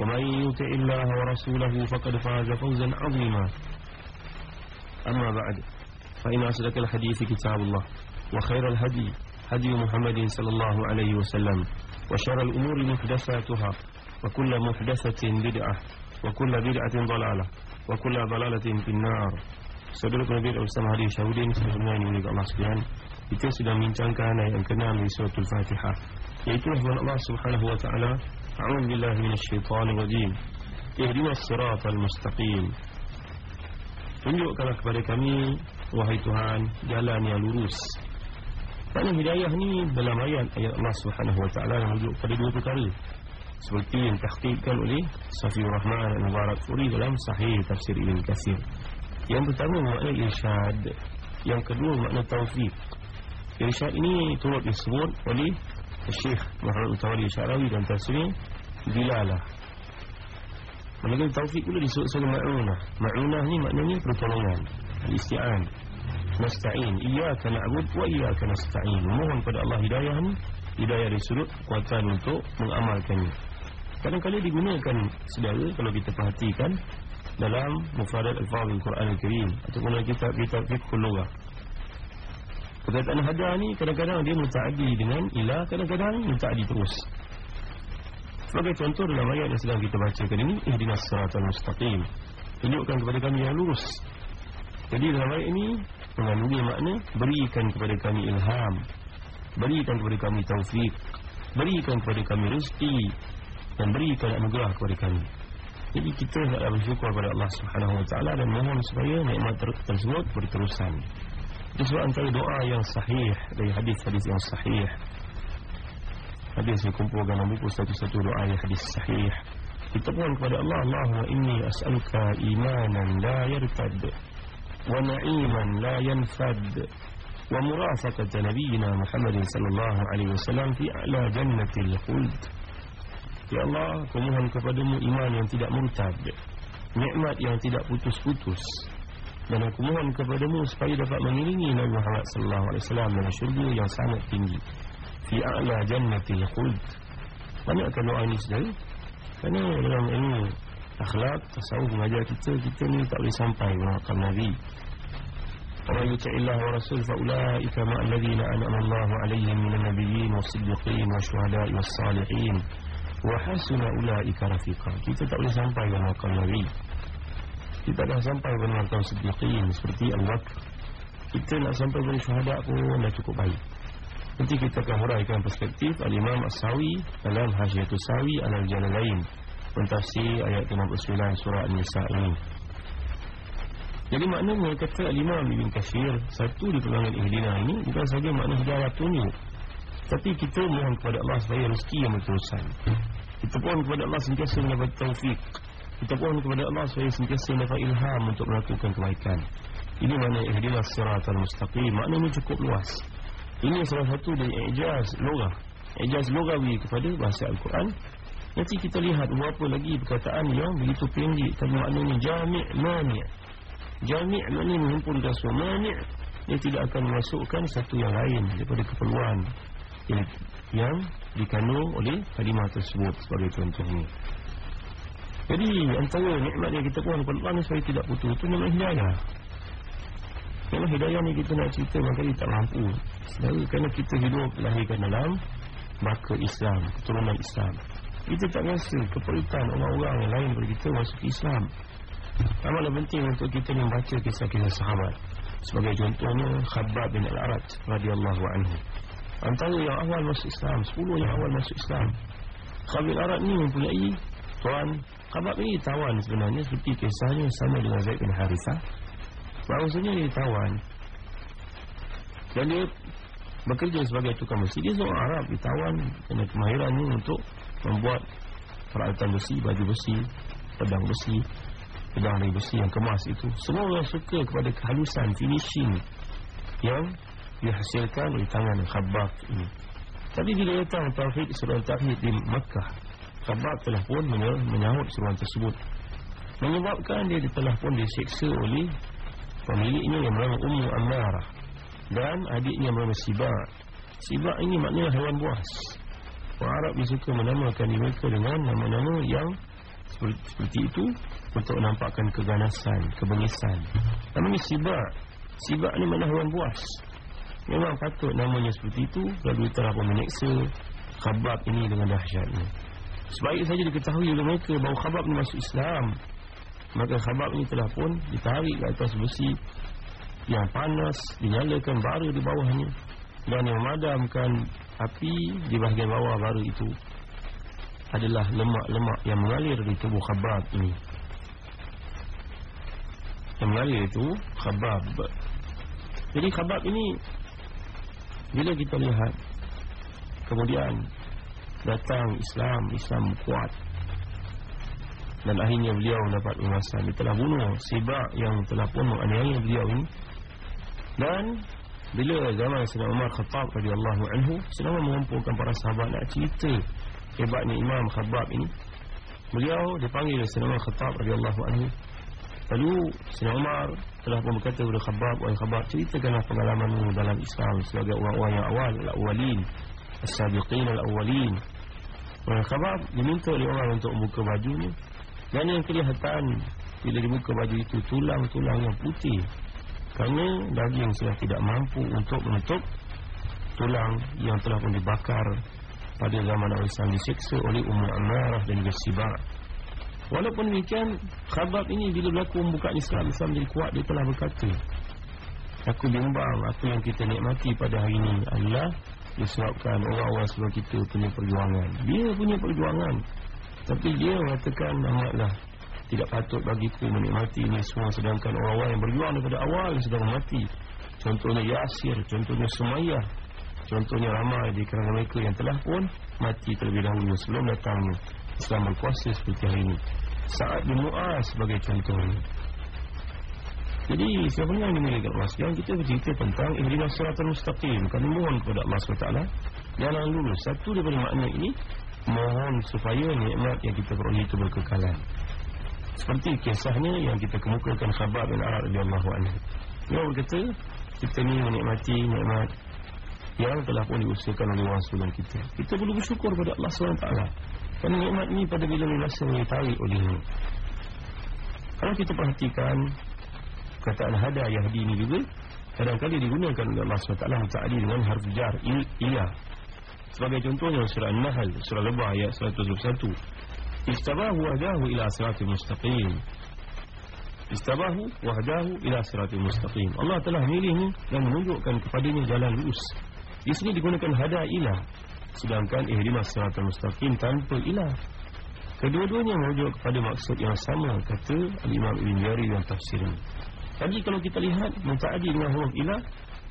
ومن يطع الله ورسوله فقد فاز فوزا عظيما. أما بعد فإن أصدق الحديث كتاب الله وخير الهدي هدي محمد صلى الله عليه وسلم وشر الأمور محدثاتها وكل محدثة بدعة وكل بدعة ضلالة وكل ضلالة في النار. Saudara Nabi bersama hari Syahudin Sebenarnya ini milik Allah sekalian. Kita sudah membincangkan ayat yang ke-6 Di suratul Fatihah Iaitu Allah subhanahu wa ta'ala A'udhu billahi minasyaitanir rajim Ihdina siratal mustaqim Tunjukkanlah kepada kami Wahai Tuhan Jalan yang lurus. Kerana hidayah ni Dalam ayat ayat Allah subhanahu wa ta'ala Yang menunjuk pada dua perkara. Seperti yang tahqiqkan oleh Safiur Rahman Al-Mubarak Furi Dalam sahih tafsir Ibn Kasir Yang pertama makna irsyad. Yang kedua makna taufiq. Irsyad ini turut disebut oleh Syekh Muhammad Utawali Syarawi dan tafsirnya Bilalah Manakala taufik pula disebut sebagai ma'unah. Ma'unah ni maknanya pertolongan Isti'an Nasta'in. Iyaka na'bud wa iyaka nasta'in. Mohon pada Allah hidayah ni Hidayah dari sudut kekuatan untuk mengamalkannya. Kadang-kadang digunakan sedara Kalau kita perhatikan Dalam Mufradat Al-Fadhil Al-Quran Al-Karim Ataupun dalam kitab-kitab Lugah Perkataan hadar ni kadang-kadang dia muta'adi dengan ilah Kadang-kadang muta'adi terus. Sebagai contoh dalam ayat yang sedang kita bacakan ini Ihdinas suratul mustaqim Tunjukkan kepada kami yang lurus. Jadi dalam ayat ini Mengandungi makna Berikan kepada kami ilham Berikan kepada kami taufik Berikan kepada kami rezeki Dan berikan anugerah kepada kami. Jadi kita hendaklah bersyukur kepada Allah subhanahu wa ta'ala Dan mohon supaya nikmat tersebut berterusan Sebab antara doa yang sahih Dari hadis-hadis yang sahih. Hadis dikumpulkan dalam buku satu-satu doa yang hadis sahih. Kita mohon kepada Allah Allahumma inni as'aluka imanan la yartad Wa na'iman la yanfad Wa murafaqata nabiyina Muhammad sallallahu alaihi wasallam Fi a'la jannatil khuld. Ya Allah, aku mohon kepadamu iman yang tidak murtad Nikmat yang tidak putus-putus Dan aku mohon kepadamu supaya dapat mengiringi Nabi Muhammad sallallahu alaihi wasallam dalam syurga yang sangat tinggi fi a'la jannatil khuld banyak kan doa ini saudara kerana dalam ilmu akhlak tasawuf mengajar kita kita ni tak boleh sampai mengamalkan nabi wa rasul fa ulaika ma alladhina an'ama Allahu 'alaihim minan nabiyyin was-siddiqin wasyuhada'i was-salihin wa hasuna ulaika rafiqa kita tak boleh sampai mengamalkan nabi kita dah sampai mengamalkan siddiqin seperti Al-Bakr kita nak sampai pada syuhada pun dah cukup baik. Nanti kita akan huraikan perspektif Al-Imam As-Sawi dalam Hasyiatul Sawi Al-Jalalain Mentafsir ayat 59 surah An-Nisa ini. Jadi maknanya kata Al-Imam Ibn Kathir Satu di perlangan Ihdina ini Bukan saja makna hidayah tunjuk Tapi kita mohon kepada Allah supaya rezeki yang berterusan. Kita mohon kepada Allah sentiasa mendapat taufik Kita kepada Allah supaya sentiasa mendapat ilham untuk melakukan kebaikan. Ini makna Ihdina Siratul Mustaqim. Maknanya cukup luas. Ini salah satu dari ijaz logah Ijaz logawi kepada bahasa Al-Quran. Nanti kita lihat berapa lagi perkataan yang begitu pendek. Tapi maknanya jami' mani' Jami' maknanya mengumpulkan semua Mani' Dia tidak akan memasukkan satu yang lain Daripada keperluan Yang, yang dikandung oleh kalimah tersebut Sebagai contohnya Jadi antara nikmat yang kita kepada Allah Supaya tidak putus. Itu namanya hidayah. Kalau hidayah ni kita nak cerita Maka kita tak mampu. Sedara kerana kita hidup Lahirkan dalam Maka Islam Keturunan Islam. Kita tak rasa keperluan orang-orang yang lain Daripada kita masuk Islam. Amatlah penting untuk kita membaca kisah-kisah sahabat. Sebagai contohnya Khabbab bin Al-Arat radhiyallahu anhu. Antara yang awal masuk Islam Sepuluh yang awal masuk Islam. Khabbab bin Al-Arat ni mempunyai Tuan Khabbab ini tawan sebenarnya Seperti kisahnya sama dengan Zaid bin Harithah Bahawasanya dia tawan. Dan dia bekerja sebagai tukang besi. Dia seorang Arab ditawan Dengan kemahirannya untuk membuat Peralatan besi, baju besi Pedang besi Pedang dari besi yang kemas itu. Semua orang suka kepada kehalusan finishing Yang dihasilkan oleh tangan Khabbab ini. Tapi bila datang Tauhid Surah Tauhid di Makkah Khabbab telah pun menyahut seruan tersebut Menyebabkan dia telah pun diseksa oleh Pemiliknya yang bernama Ummu Ammarah Dan adiknya bernama Sibak Sibak ini maknanya hewan buas Orang Arab suka menamakan mereka dengan nama-nama yang seperti, itu untuk menampakkan keganasan, kebengisan. Namanya sibak. Sibak ni mana hewan buas. Memang patut namanya seperti itu lalu telah pun menyeksa khabab ini dengan dahsyatnya. Sebaik saja diketahui oleh mereka bahawa khabab ini masuk Islam. Maka khabab ini telah pun ditarik ke atas besi yang panas, dinyalakan bara di bawahnya dan memadamkan api di bahagian bawah baru itu adalah lemak-lemak yang mengalir di tubuh khabab ini yang mengalir itu khabab jadi khabab ini bila kita lihat kemudian datang Islam Islam kuat. Dan akhirnya beliau dapat ulasan dia telah bunuh sibak yang telah pun menganiaya beliau ini. Dan bila zaman Sayyidina Umar Khattab radhiyallahu anhu Umar mengumpulkan para sahabat nak cerita hebatnya Imam Khabbab ini. Beliau dipanggil Sayyidina Umar Khattab radhiyallahu anhu. Lalu Sayyidina Umar telah pun berkata kepada Khabbab Wahai Khabbab ceritakanlah pengalamanmu dalam Islam Sebagai orang-orang yang awal Al-awwalin As-sabiqin al-awwalin. Wahai Khabbab diminta oleh orang untuk membuka bajunya Dan yang kelihatan Bila dibuka baju itu tulang-tulang yang putih. Kerana daging sudah tidak mampu untuk menutup tulang yang telah pun dibakar pada zaman Nabi SAW disiksa oleh Ummu Ammarah dan Sibah. Walaupun demikian, khabab ini bila berlaku membuka Islam, Islam menjadi kuat, dia telah berkata, Aku bimbang apa yang kita nikmati pada hari ini adalah disebabkan orang-orang sebelum kita punya perjuangan. Dia punya perjuangan. Tapi dia mengatakan amatlah tidak patut bagiku menikmati ini semua sedangkan orang-orang yang berjuang daripada awal sedang mati contohnya Yasir contohnya Sumayyah contohnya ramai di kalangan mereka yang telah pun mati terlebih dahulu sebelum datangnya Islam berkuasa seperti hari ini saat bin Mu'az sebagai contohnya jadi sebenarnya yang dimiliki Allah Sekarang kita bercerita tentang Ihdina Suratul Mustaqim Kami mohon kepada Allah SWT Jangan lulus Satu daripada makna ini Mohon supaya nikmat yang kita peroleh itu berkekalan seperti kisahnya yang kita kemukakan khabar radhiyallahu anhu. Dia berkata, kita ni menikmati nikmat yang telah pun diusahakan oleh sebelum kita. Kita perlu bersyukur kepada Allah SWT. Kerana nikmat ni pada bila masa ditarik olehnya. Kalau kita perhatikan kataan hada yahdi ini juga, kadang-kadang digunakan oleh Allah SWT muta'adi dengan harf jar, iya. Sebagai contohnya surah An-Nahl, surah Lebah ayat 121. Istabahu wahdahu ila siratil mustaqim. Istabahu wahdahu ila siratil mustaqim. Allah telah milihnya dan menunjukkan kepadanya jalan lurus. Di sini digunakan hada ilah. Sedangkan ihdinas siratil mustaqim tanpa ilah. Kedua-duanya merujuk kepada maksud yang sama Kata Al-Imam Ibn Jari dan tafsirnya Tapi kalau kita lihat Muta'adi dengan huruf ilah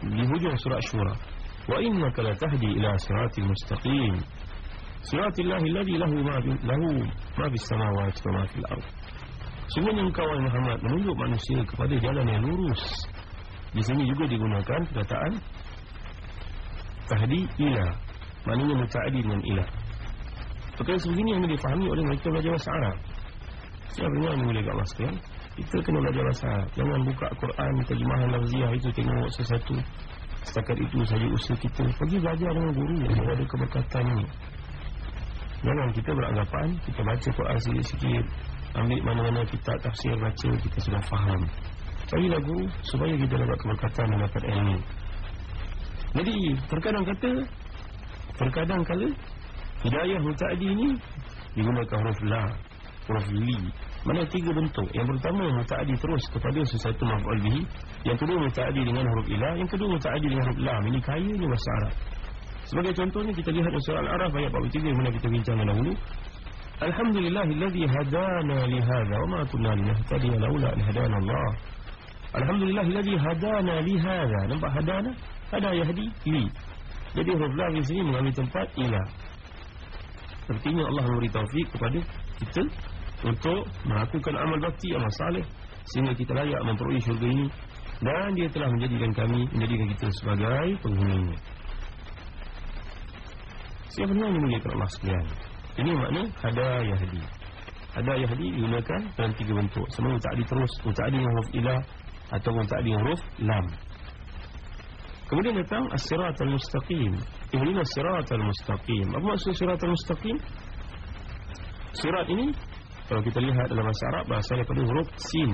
Di hujung surat syurah Wa innaka la ila siratil mustaqim Siratillah alladhi lahu ma lahu ma bis samawati wa ma fil ard. Sebenarnya engkau Muhammad menunjuk manusia kepada jalan yang lurus. Di sini juga digunakan perkataan tahdi ila. Maknanya muta'adi dengan ila. Perkara seperti ini yang difahami oleh mereka belajar bahasa Arab. Siapa yang boleh kat mas Kita kena belajar bahasa. Jangan buka Quran, terjemahan lafziah itu tengok sesuatu. Setakat itu saja usaha kita. Pergi belajar dengan guru yang ada keberkatan ini. Jangan kita beranggapan Kita baca Quran sikit-sikit Ambil mana-mana kita tafsir baca Kita sudah faham Cari lagu supaya kita dapat keberkatan Dan dapat ilmu Jadi terkadang kata Terkadang kala Hidayah muta'adi ini Digunakan huruf la Huruf li Mana tiga bentuk. Yang pertama muta'adi terus kepada sesuatu bihi. Yang kedua muta'adi dengan huruf ilah. Yang kedua muta'adi dengan huruf lam. Ini kaya ni bahasa Arab. Sebagai contoh ni kita lihat surah Al-Araf ayat 43 Mana kita bincang dahulu. Alhamdulillahilladzi hadana lihada Wa ma kunna linahtadiya laula lihadana Allah. Alhamdulillahilladzi hadana lihada Nampak hadana? Hada yahdi? Li. Jadi huruf lam di sini mengambil tempat ilah. Sepertinya Allah memberi taufik kepada kita untuk melakukan amal bakti amal saleh sehingga kita layak memperoleh syurga ini. Dan dia telah menjadikan kami menjadikan kita sebagai penghuninya. Siapa yang memuliakan Allah sekalian? Ini makna hadayah yahdi hadayah yahdi digunakan dalam tiga bentuk. Semua tak ada terus tak ada huruf ilah ataupun tak ada huruf lam. Kemudian datang as-siratal mustaqim. Ini as-siratal mustaqim. Apa maksud siratal mustaqim? Surat ini kalau kita lihat dalam bahasa Arab Bahasa daripada huruf Sin.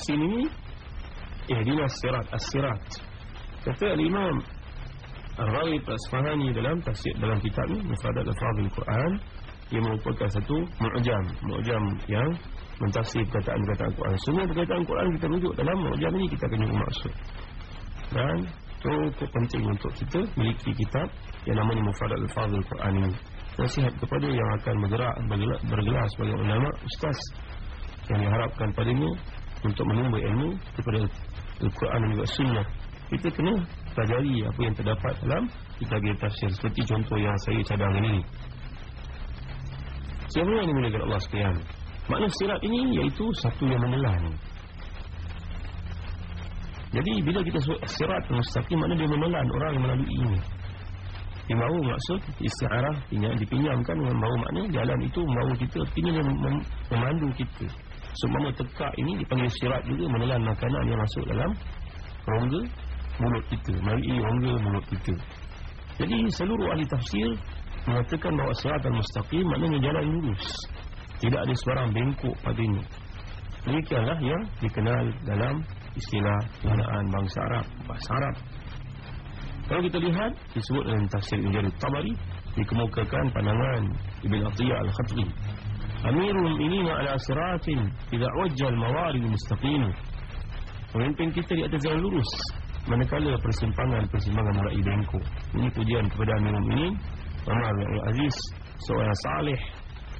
Sin ini Eh dia sirat As-sirat. Kata Al-Imam Al-Rawid Al-Asfahani dalam tafsir dalam kitab ini Mufadat Al-Fadhil Quran Ia merupakan satu mu'jam. Mu'jam yang mentafsir perkataan-perkataan Quran. Semua perkataan Quran kita rujuk dalam mu'jam ini Kita jumpa maksud. Dan cukup penting untuk kita Miliki kitab yang namanya Mufadat Al-Fadhil Quran ini nasihat kepada yang akan bergerak bergelar sebagai ulama ustaz yang diharapkan padanya untuk menimba ilmu kepada Al-Quran dan juga sunnah. Kita kena pelajari apa yang terdapat dalam kitab tafsir seperti contoh yang saya cadang ini. Siapa yang dimulakan Allah sekalian? Makna sirat ini iaitu satu yang menelan. Jadi bila kita sebut sirat mustaqim makna dia menelan orang yang melalui ini dia mahu maksud istiarah dipinjamkan dengan mahu makna jalan itu mahu kita artinya dia mem memandu kita. Semua tekak ini dipanggil sirat juga menelan makanan yang masuk dalam rongga mulut kita. Mari rongga mulut kita. Jadi seluruh ahli tafsir mengatakan bahawa sirat al-mustaqim maknanya jalan lurus. Tidak ada sebarang bengkok padanya demikianlah yang dikenal dalam istilah penggunaan bangsa Arab bahasa Arab kalau kita lihat disebut dalam tafsir Ibn Tabari dikemukakan pandangan Ibn Atiyah Al-Khatri. Amirul ini ala siratin tidak wajjal mawari mustaqim Pemimpin kita di atas jalan lurus Manakala persimpangan-persimpangan mulai bengkok. Ini pujian kepada Amirul ini Umar bin Aziz Seorang salih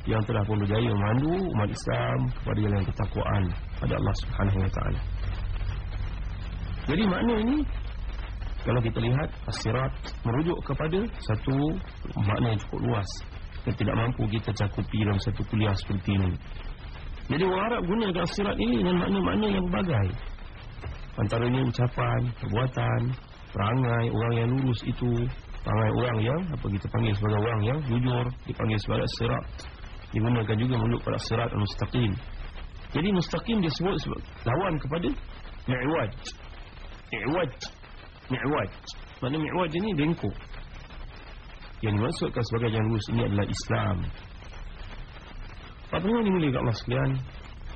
yang telah pun berjaya memandu umat Islam kepada jalan ketakwaan pada Allah Subhanahu Wa Taala. Jadi makna ini kalau kita lihat asirat merujuk kepada satu makna yang cukup luas yang tidak mampu kita cakupi dalam satu kuliah seperti ini. Jadi orang Arab gunakan asirat ini dengan makna-makna yang berbagai. Antaranya ucapan, perbuatan, perangai orang yang lurus itu, perangai orang yang apa kita panggil sebagai orang yang jujur, dipanggil sebagai asirat. Digunakan juga menuju pada asirat al-mustaqim. Jadi mustaqim disebut lawan kepada mi'waj. Mi'waj mi'waj Mana mi'waj ini bengkok. Yang dimaksudkan sebagai jalan lurus ini adalah Islam. Apa yang dimulai Allah sekalian?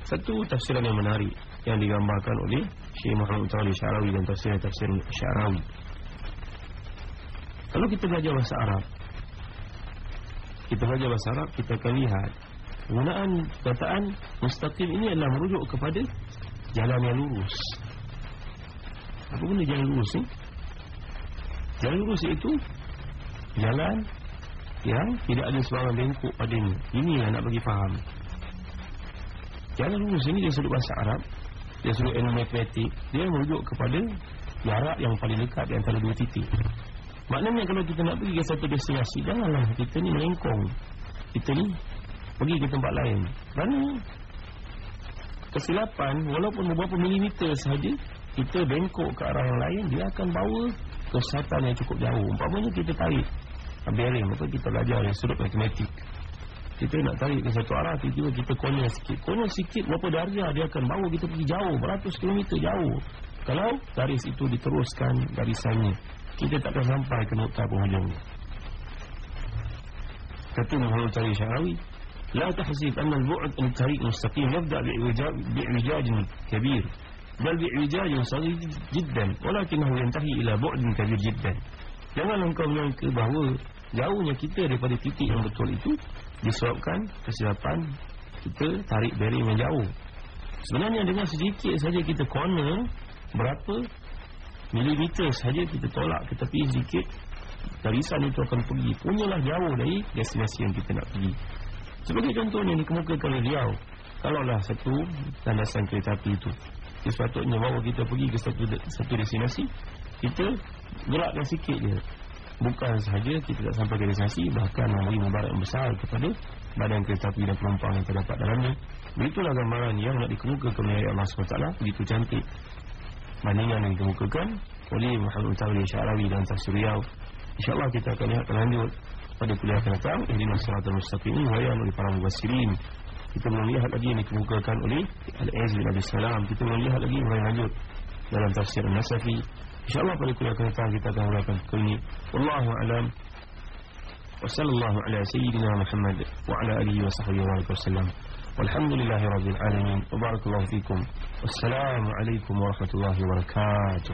Satu tafsiran yang menarik Yang digambarkan oleh Syekh Muhammad Tawali Syarawi Dan tafsir-tafsir Syarawi. Kalau kita belajar bahasa Arab Kita belajar bahasa Arab Kita akan lihat Penggunaan kataan Mustaqim ini adalah merujuk kepada Jalan yang lurus. Apa benda jalan lurus ni? Jalan lurus itu Jalan Yang tidak ada sebarang bengkok padanya. Ini yang nak bagi faham. Jalan lurus ini dia sudut bahasa Arab Dia sudut ilmu matematik Dia merujuk kepada Jarak yang paling dekat di antara dua titik. Maknanya kalau kita nak pergi ke satu destinasi Janganlah kita ni melengkong. Kita ni Pergi ke tempat lain. Kerana Kesilapan Walaupun beberapa milimeter sahaja kita bengkok ke arah yang lain dia akan bawa kesihatan yang cukup jauh umpamanya kita tarik bearing atau kita belajar dari sudut matematik kita nak tarik ke satu arah tiba-tiba kita corner sikit corner sikit berapa darjah dia akan bawa kita pergi jauh beratus kilometer jauh kalau garis itu diteruskan garisannya kita tak akan sampai ke nokta penghujung kata Muhammad Tari Syarawi لا تحسب أن البعد عن الطريق مستقيم يبدأ بإعوجاج كبير بل بإعجاج صغير جدا ولكنه ينتهي إلى بعد كبير جدا Jangan engkau menyangka bahawa jauhnya kita daripada titik yang betul itu disebabkan kesilapan kita tarik bearing yang jauh sebenarnya dengan sedikit saja kita corner berapa milimeter saja kita tolak ke tepi sedikit garisan itu akan pergi punyalah jauh dari destinasi yang kita nak pergi sebagai contohnya dikemukakan oleh Riau kalaulah satu landasan kereta api itu sepatutnya bawa kita pergi ke satu satu destinasi kita gerakkan sikit je bukan sahaja kita tak sampai ke destinasi bahkan memberi mubarak besar kepada badan kereta api dan penumpang yang terdapat dalamnya. Begitulah gambaran yang nak dikemukakan oleh Allah SWT begitu cantik bandingan yang dikemukakan oleh Muhammad Tawli Syarawi dan Tafsir Riyau insyaAllah kita akan lihat lanjut pada kuliah akan datang ini masalah al-mustaqim ini wayan oleh para mubassirin kita melihat lagi yang dikemukakan oleh Al-Aziz bin Abi Salam. Kita melihat lagi yang lanjut dalam tafsir Nasafi InsyaAllah pada kuliah akan datang kita akan mulakan ke ini. Wallahu alam. Wa sallallahu ala sayyidina Muhammad Wa ala alihi wa sahbihi wa alaihi wa sallam. Walhamdulillahi rabbil alamin. Wa barakallahu fikum. Wassalamualaikum warahmatullahi wabarakatuh